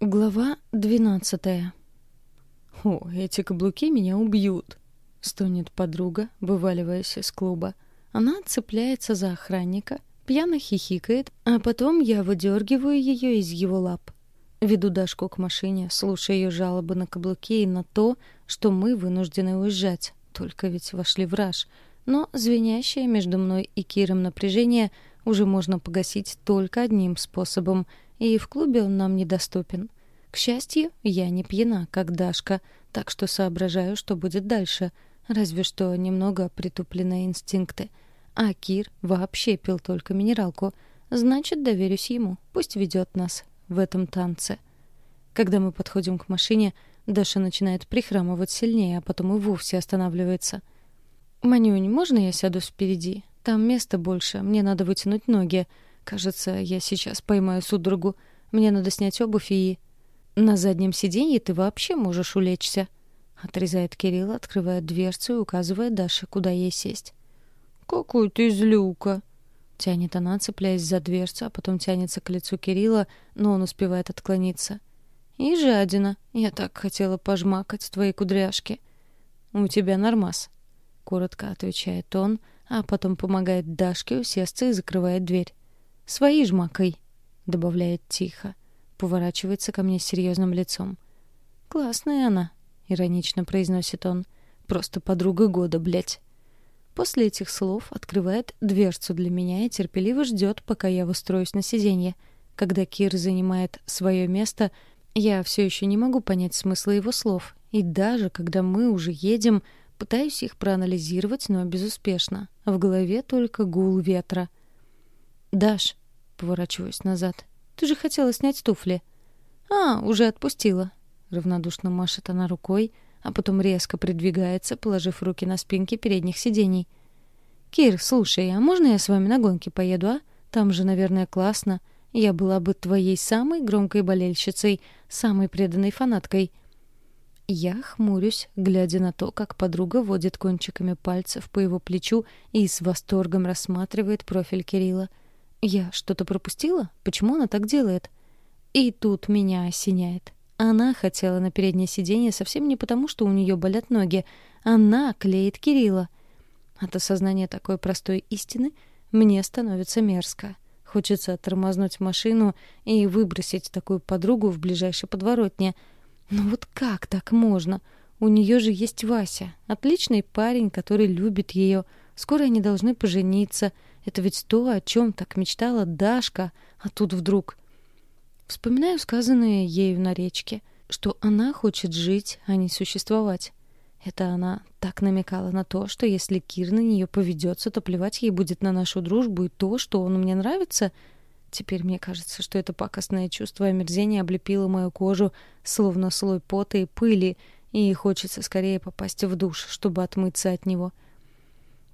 Глава двенадцатая. «О, эти каблуки меня убьют!» — стонет подруга, вываливаясь из клуба. Она цепляется за охранника, пьяно хихикает, а потом я выдергиваю ее из его лап. Веду Дашку к машине, слушая ее жалобы на каблуки и на то, что мы вынуждены уезжать. Только ведь вошли в раж. Но звенящее между мной и Киром напряжение уже можно погасить только одним способом — и в клубе он нам недоступен. К счастью, я не пьяна, как Дашка, так что соображаю, что будет дальше, разве что немного притупленные инстинкты. А Кир вообще пил только минералку, значит, доверюсь ему, пусть ведет нас в этом танце. Когда мы подходим к машине, Даша начинает прихрамывать сильнее, а потом и вовсе останавливается. «Манюнь, можно я сяду впереди? Там места больше, мне надо вытянуть ноги», Кажется, я сейчас поймаю судорогу. Мне надо снять обувь и... На заднем сиденье ты вообще можешь улечься. Отрезает Кирилл, открывая дверцу и указывая Даше, куда ей сесть. «Какой ты злюка!» Тянет она, цепляясь за дверцу, а потом тянется к лицу Кирилла, но он успевает отклониться. «И жадина. Я так хотела пожмакать твои кудряшки». «У тебя нормас», — коротко отвечает он, а потом помогает Дашке усесться и закрывает дверь. «Свои жмакай», — добавляет тихо. Поворачивается ко мне с серьезным лицом. «Классная она», — иронично произносит он. «Просто подруга года, блядь». После этих слов открывает дверцу для меня и терпеливо ждет, пока я устроюсь на сиденье. Когда Кир занимает свое место, я все еще не могу понять смысла его слов. И даже когда мы уже едем, пытаюсь их проанализировать, но безуспешно. В голове только гул ветра. «Даш», — поворачиваюсь назад, — «ты же хотела снять туфли». «А, уже отпустила», — равнодушно машет она рукой, а потом резко придвигается, положив руки на спинки передних сидений. «Кир, слушай, а можно я с вами на гонки поеду, а? Там же, наверное, классно. Я была бы твоей самой громкой болельщицей, самой преданной фанаткой». Я хмурюсь, глядя на то, как подруга водит кончиками пальцев по его плечу и с восторгом рассматривает профиль Кирилла — я что-то пропустила? Почему она так делает? И тут меня осеняет. Она хотела на переднее сиденье совсем не потому, что у нее болят ноги. Она клеит Кирилла. От осознания такой простой истины мне становится мерзко. Хочется тормознуть машину и выбросить такую подругу в ближайшей подворотне. Но вот как так можно? У нее же есть Вася, отличный парень, который любит ее. Скоро они должны пожениться — это ведь то, о чем так мечтала Дашка, а тут вдруг... Вспоминаю сказанное ею на речке, что она хочет жить, а не существовать. Это она так намекала на то, что если Кир на нее поведется, то плевать ей будет на нашу дружбу и то, что он мне нравится. Теперь мне кажется, что это пакостное чувство омерзения облепило мою кожу, словно слой пота и пыли, и хочется скорее попасть в душ, чтобы отмыться от него. —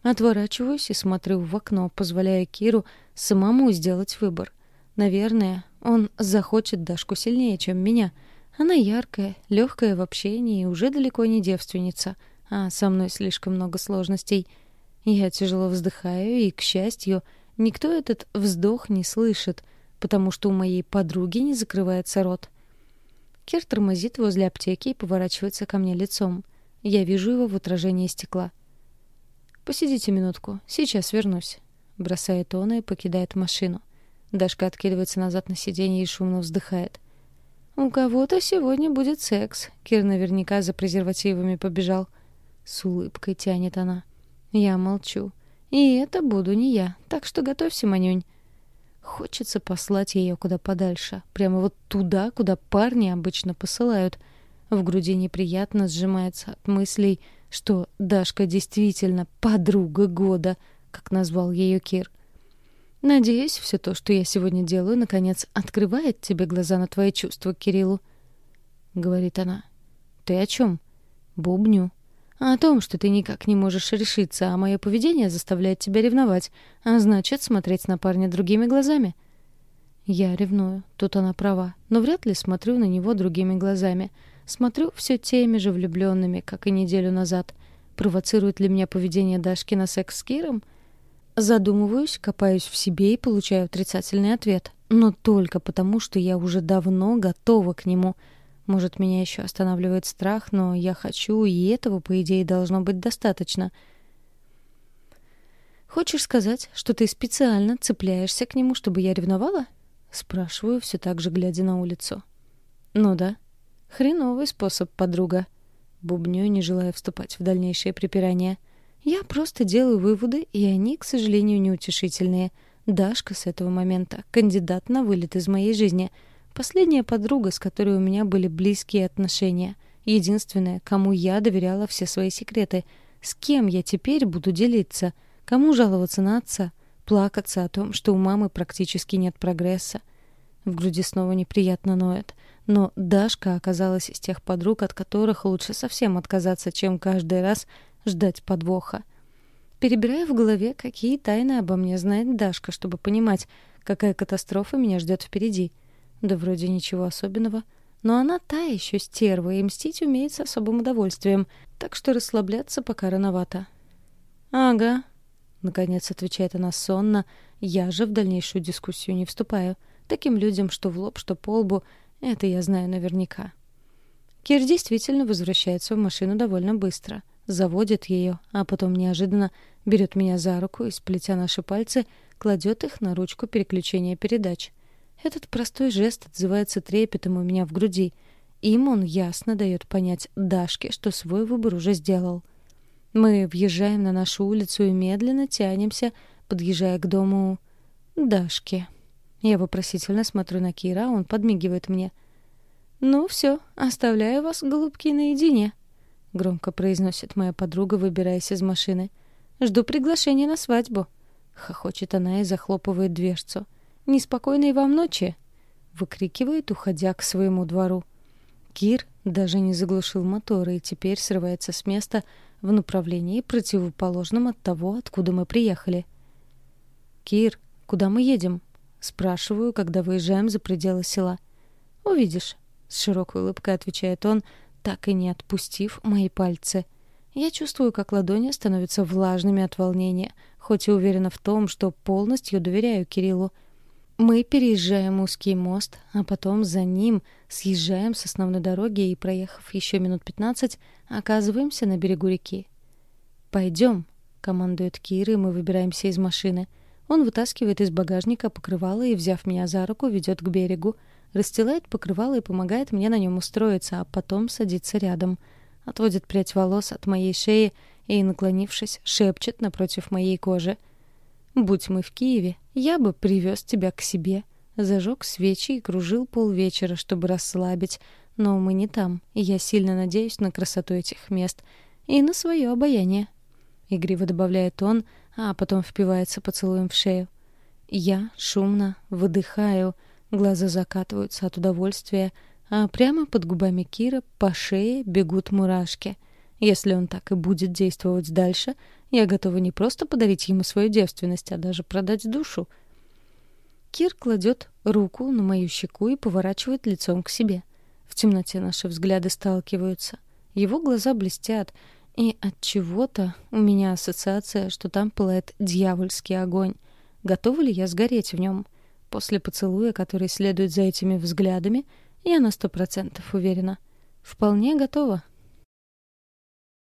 Отворачиваюсь и смотрю в окно, позволяя Киру самому сделать выбор. Наверное, он захочет Дашку сильнее, чем меня. Она яркая, легкая в общении и уже далеко не девственница, а со мной слишком много сложностей. Я тяжело вздыхаю, и, к счастью, никто этот вздох не слышит, потому что у моей подруги не закрывается рот. Кир тормозит возле аптеки и поворачивается ко мне лицом. Я вижу его в отражении стекла. «Посидите минутку, сейчас вернусь», — бросает он и покидает машину. Дашка откидывается назад на сиденье и шумно вздыхает. «У кого-то сегодня будет секс. Кир наверняка за презервативами побежал». С улыбкой тянет она. Я молчу. И это буду не я, так что готовься, Манюнь. Хочется послать ее куда подальше, прямо вот туда, куда парни обычно посылают. В груди неприятно сжимается от мыслей, что Дашка действительно подруга года, как назвал ее Кир. Надеюсь, все то, что я сегодня делаю, наконец открывает тебе глаза на твои чувства Кириллу, говорит она. Ты о чем? Бубню. О том, что ты никак не можешь решиться, а мое поведение заставляет тебя ревновать, а значит, смотреть на парня другими глазами. Я ревную, тут она права, но вряд ли смотрю на него другими глазами. Смотрю все теми же влюбленными, как и неделю назад. Провоцирует ли меня поведение Дашки на секс с Киром? Задумываюсь, копаюсь в себе и получаю отрицательный ответ. но только потому, что я уже давно готова к нему. Может, меня еще останавливает страх, но я хочу, и этого, по идее, должно быть достаточно. «Хочешь сказать, что ты специально цепляешься к нему, чтобы я ревновала?» Спрашиваю, все так же глядя на улицу. «Ну да. Хреновый способ, подруга». Бубню, не желая вступать в дальнейшее припирание. «Я просто делаю выводы, и они, к сожалению, неутешительные». Дашка с этого момента кандидат на вылет из моей жизни. Последняя подруга, с которой у меня были близкие отношения. Единственная, кому я доверяла все свои секреты. С кем я теперь буду делиться? Кому жаловаться на отца? Плакаться о том, что у мамы практически нет прогресса. В груди снова неприятно ноет. Но Дашка оказалась из тех подруг, от которых лучше совсем отказаться, чем каждый раз ждать подвоха. Перебирая в голове, какие тайны обо мне знает Дашка, чтобы понимать, какая катастрофа меня ждет впереди. Да вроде ничего особенного. Но она та еще стерва, и мстить умеет с особым удовольствием, так что расслабляться пока рановато. «Ага», — наконец отвечает она сонно, я же в дальнейшую дискуссию не вступаю. Таким людям, что в лоб, что по лбу, это я знаю наверняка. Кир действительно возвращается в машину довольно быстро. Заводит ее, а потом неожиданно берет меня за руку и, сплетя наши пальцы, кладет их на ручку переключения передач. Этот простой жест отзывается трепетом у меня в груди. Им он ясно дает понять Дашке, что свой выбор уже сделал. Мы въезжаем на нашу улицу и медленно тянемся, подъезжая к дому Дашки. Я вопросительно смотрю на Кира, он подмигивает мне. «Ну все, оставляю вас, голубки, наедине», — громко произносит моя подруга, выбираясь из машины. — Жду приглашения на свадьбу. Хохочет она и захлопывает дверцу. Неспокойной вам ночи, выкрикивает, уходя к своему двору. Кир даже не заглушил мотора и теперь срывается с места в направлении противоположном от того, откуда мы приехали. Кир, куда мы едем? Спрашиваю, когда выезжаем за пределы села. Увидишь, с широкой улыбкой отвечает он, так и не отпустив мои пальцы. Я чувствую, как ладони становятся влажными от волнения, хоть и уверена в том, что полностью доверяю Кириллу. Мы переезжаем узкий мост, а потом за ним съезжаем с основной дороги и, проехав еще минут пятнадцать, оказываемся на берегу реки. «Пойдем», — командует Кир, и мы выбираемся из машины. Он вытаскивает из багажника покрывало и, взяв меня за руку, ведет к берегу, расстилает покрывало и помогает мне на нем устроиться, а потом садится рядом — отводит прядь волос от моей шеи и, наклонившись, шепчет напротив моей кожи. «Будь мы в Киеве, я бы привез тебя к себе». Зажег свечи и кружил полвечера, чтобы расслабить. Но мы не там, и я сильно надеюсь на красоту этих мест и на свое обаяние. Игриво добавляет он, а потом впивается поцелуем в шею. Я шумно выдыхаю, глаза закатываются от удовольствия, а прямо под губами Кира по шее бегут мурашки. Если он так и будет действовать дальше, я готова не просто подарить ему свою девственность, а даже продать душу. Кир кладет руку на мою щеку и поворачивает лицом к себе. В темноте наши взгляды сталкиваются. Его глаза блестят, и от чего-то у меня ассоциация, что там пылает дьявольский огонь. Готова ли я сгореть в нем? После поцелуя, который следует за этими взглядами, я на сто процентов уверена. Вполне готова.